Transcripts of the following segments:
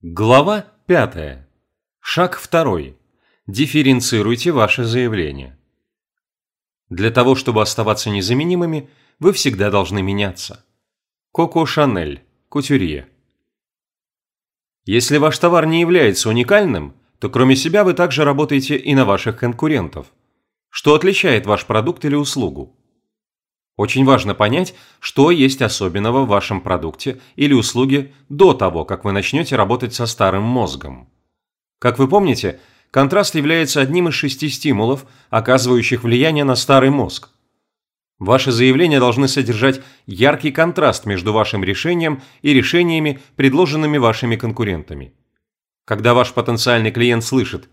Глава 5. Шаг 2. Дифференцируйте ваше заявление. Для того, чтобы оставаться незаменимыми, вы всегда должны меняться. Коко Шанель, кутюрье. Если ваш товар не является уникальным, то кроме себя вы также работаете и на ваших конкурентов. Что отличает ваш продукт или услугу? Очень важно понять, что есть особенного в вашем продукте или услуге до того, как вы начнете работать со старым мозгом. Как вы помните, контраст является одним из шести стимулов, оказывающих влияние на старый мозг. Ваши заявления должны содержать яркий контраст между вашим решением и решениями, предложенными вашими конкурентами. Когда ваш потенциальный клиент слышит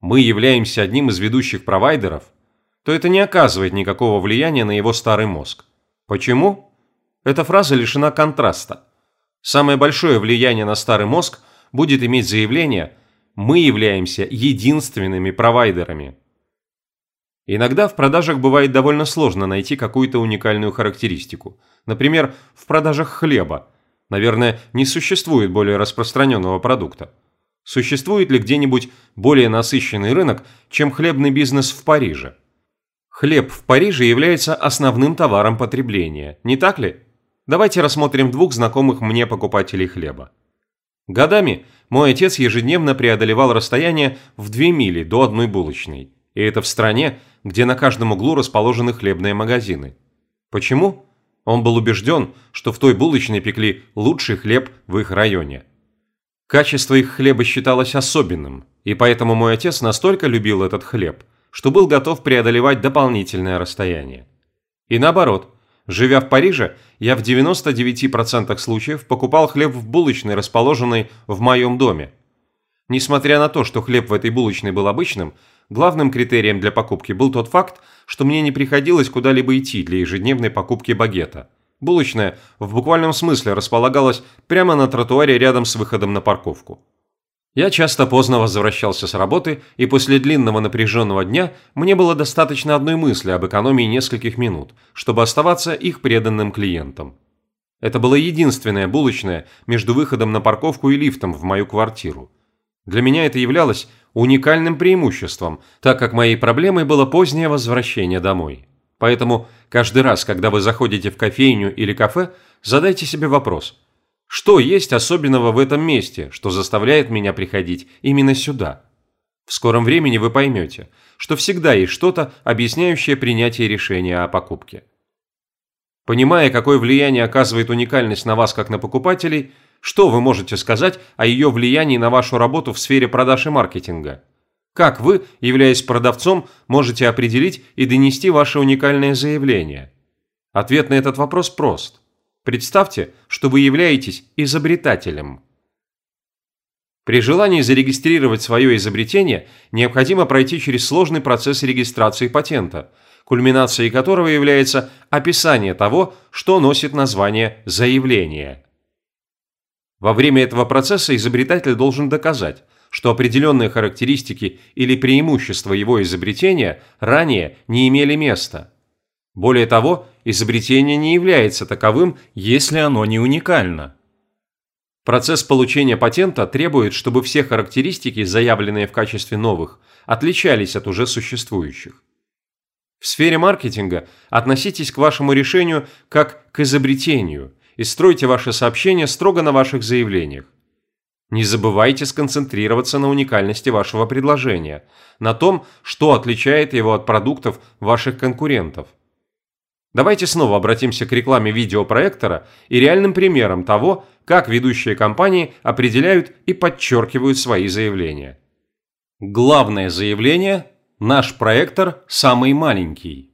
«Мы являемся одним из ведущих провайдеров», то это не оказывает никакого влияния на его старый мозг. Почему? Эта фраза лишена контраста. Самое большое влияние на старый мозг будет иметь заявление «Мы являемся единственными провайдерами». Иногда в продажах бывает довольно сложно найти какую-то уникальную характеристику. Например, в продажах хлеба. Наверное, не существует более распространенного продукта. Существует ли где-нибудь более насыщенный рынок, чем хлебный бизнес в Париже? Хлеб в Париже является основным товаром потребления, не так ли? Давайте рассмотрим двух знакомых мне покупателей хлеба. Годами мой отец ежедневно преодолевал расстояние в 2 мили до одной булочной. И это в стране, где на каждом углу расположены хлебные магазины. Почему? Он был убежден, что в той булочной пекли лучший хлеб в их районе. Качество их хлеба считалось особенным, и поэтому мой отец настолько любил этот хлеб – что был готов преодолевать дополнительное расстояние. И наоборот, живя в Париже, я в 99% случаев покупал хлеб в булочной, расположенной в моем доме. Несмотря на то, что хлеб в этой булочной был обычным, главным критерием для покупки был тот факт, что мне не приходилось куда-либо идти для ежедневной покупки багета. Булочная в буквальном смысле располагалась прямо на тротуаре рядом с выходом на парковку. Я часто поздно возвращался с работы, и после длинного напряженного дня мне было достаточно одной мысли об экономии нескольких минут, чтобы оставаться их преданным клиентом. Это было единственное булочное между выходом на парковку и лифтом в мою квартиру. Для меня это являлось уникальным преимуществом, так как моей проблемой было позднее возвращение домой. Поэтому каждый раз, когда вы заходите в кофейню или кафе, задайте себе вопрос – что есть особенного в этом месте, что заставляет меня приходить именно сюда? В скором времени вы поймете, что всегда есть что-то, объясняющее принятие решения о покупке. Понимая, какое влияние оказывает уникальность на вас как на покупателей, что вы можете сказать о ее влиянии на вашу работу в сфере продаж и маркетинга? Как вы, являясь продавцом, можете определить и донести ваше уникальное заявление? Ответ на этот вопрос прост. Представьте, что вы являетесь изобретателем. При желании зарегистрировать свое изобретение необходимо пройти через сложный процесс регистрации патента, кульминацией которого является описание того, что носит название заявления. Во время этого процесса изобретатель должен доказать, что определенные характеристики или преимущества его изобретения ранее не имели места – более того, изобретение не является таковым, если оно не уникально. Процесс получения патента требует, чтобы все характеристики, заявленные в качестве новых, отличались от уже существующих. В сфере маркетинга относитесь к вашему решению как к изобретению и стройте ваши сообщения строго на ваших заявлениях. Не забывайте сконцентрироваться на уникальности вашего предложения, на том, что отличает его от продуктов ваших конкурентов – Давайте снова обратимся к рекламе видеопроектора и реальным примерам того, как ведущие компании определяют и подчеркивают свои заявления. Главное заявление – наш проектор самый маленький.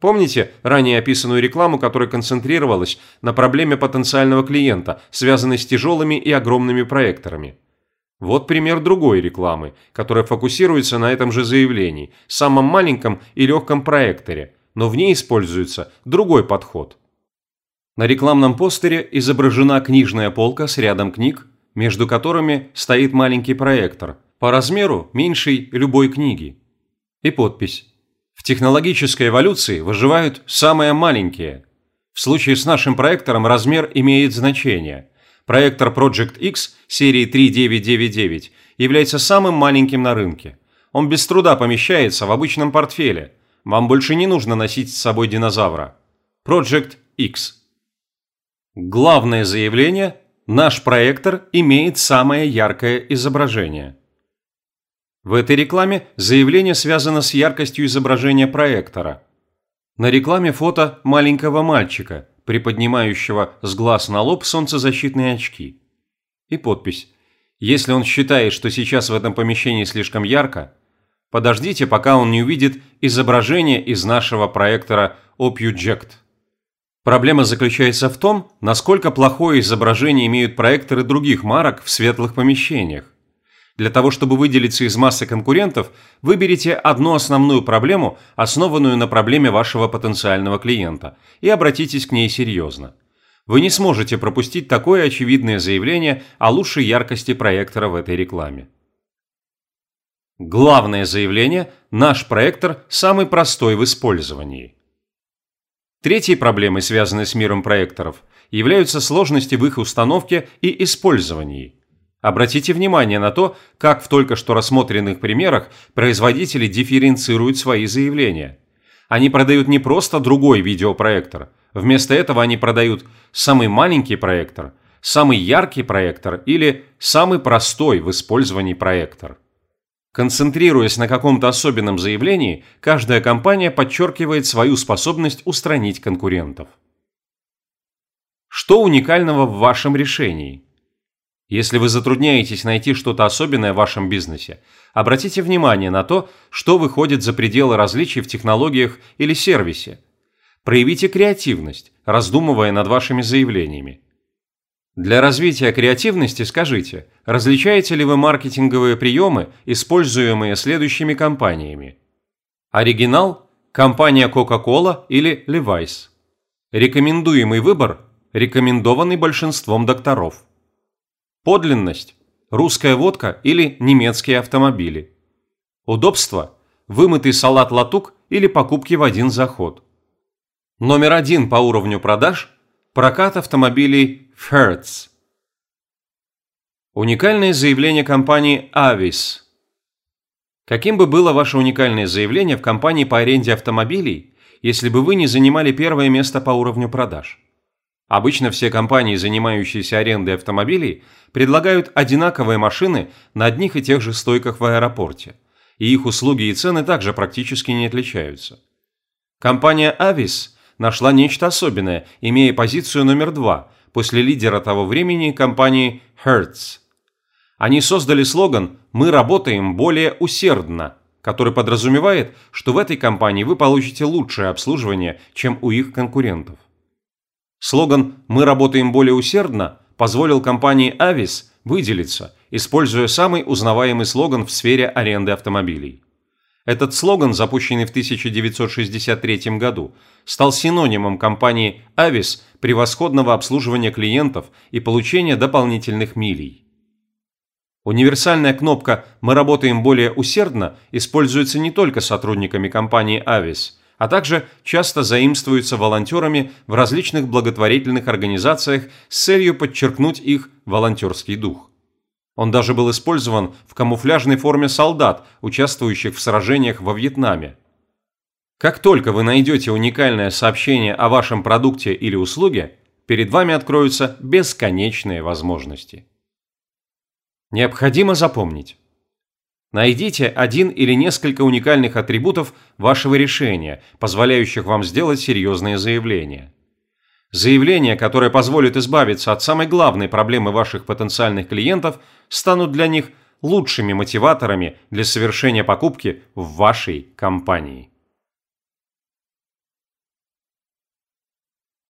Помните ранее описанную рекламу, которая концентрировалась на проблеме потенциального клиента, связанной с тяжелыми и огромными проекторами? Вот пример другой рекламы, которая фокусируется на этом же заявлении, самом маленьком и легком проекторе – но в ней используется другой подход. На рекламном постере изображена книжная полка с рядом книг, между которыми стоит маленький проектор, по размеру меньшей любой книги. И подпись. В технологической эволюции выживают самые маленькие. В случае с нашим проектором размер имеет значение. Проектор Project X серии 3999 является самым маленьким на рынке. Он без труда помещается в обычном портфеле. Вам больше не нужно носить с собой динозавра. Project X. Главное заявление – наш проектор имеет самое яркое изображение. В этой рекламе заявление связано с яркостью изображения проектора. На рекламе фото маленького мальчика, приподнимающего с глаз на лоб солнцезащитные очки. И подпись «Если он считает, что сейчас в этом помещении слишком ярко, подождите, пока он не увидит изображение из нашего проектора OpUject». Проблема заключается в том, насколько плохое изображение имеют проекторы других марок в светлых помещениях. Для того, чтобы выделиться из массы конкурентов, выберите одну основную проблему, основанную на проблеме вашего потенциального клиента, и обратитесь к ней серьезно. Вы не сможете пропустить такое очевидное заявление о лучшей яркости проектора в этой рекламе. Главное заявление – наш проектор самый простой в использовании. Третьей проблемой, связанной с миром проекторов, являются сложности в их установке и использовании – Обратите внимание на то, как в только что рассмотренных примерах производители дифференцируют свои заявления. Они продают не просто другой видеопроектор. Вместо этого они продают самый маленький проектор, самый яркий проектор или самый простой в использовании проектор. Концентрируясь на каком-то особенном заявлении, каждая компания подчеркивает свою способность устранить конкурентов. Что уникального в вашем решении? Если вы затрудняетесь найти что-то особенное в вашем бизнесе, обратите внимание на то, что выходит за пределы различий в технологиях или сервисе. Проявите креативность, раздумывая над вашими заявлениями. Для развития креативности скажите, различаете ли вы маркетинговые приемы, используемые следующими компаниями? Оригинал – компания Coca-Cola или Levi's. Рекомендуемый выбор – рекомендованный большинством докторов. Подлинность – русская водка или немецкие автомобили. Удобство – вымытый салат-латук или покупки в один заход. Номер один по уровню продаж – прокат автомобилей Hertz. Уникальное заявление компании Avis. Каким бы было ваше уникальное заявление в компании по аренде автомобилей, если бы вы не занимали первое место по уровню продаж? Обычно все компании, занимающиеся арендой автомобилей, предлагают одинаковые машины на одних и тех же стойках в аэропорте, и их услуги и цены также практически не отличаются. Компания Avis нашла нечто особенное, имея позицию номер два после лидера того времени компании Hertz. Они создали слоган «Мы работаем более усердно», который подразумевает, что в этой компании вы получите лучшее обслуживание, чем у их конкурентов. Слоган «Мы работаем более усердно» позволил компании Avis выделиться, используя самый узнаваемый слоган в сфере аренды автомобилей. Этот слоган, запущенный в 1963 году, стал синонимом компании Avis превосходного обслуживания клиентов и получения дополнительных милей. Универсальная кнопка «Мы работаем более усердно» используется не только сотрудниками компании Avis – а также часто заимствуются волонтерами в различных благотворительных организациях с целью подчеркнуть их волонтерский дух. Он даже был использован в камуфляжной форме солдат, участвующих в сражениях во Вьетнаме. Как только вы найдете уникальное сообщение о вашем продукте или услуге, перед вами откроются бесконечные возможности. Необходимо запомнить. Найдите один или несколько уникальных атрибутов вашего решения, позволяющих вам сделать серьезные заявления. Заявления, которые позволят избавиться от самой главной проблемы ваших потенциальных клиентов, станут для них лучшими мотиваторами для совершения покупки в вашей компании.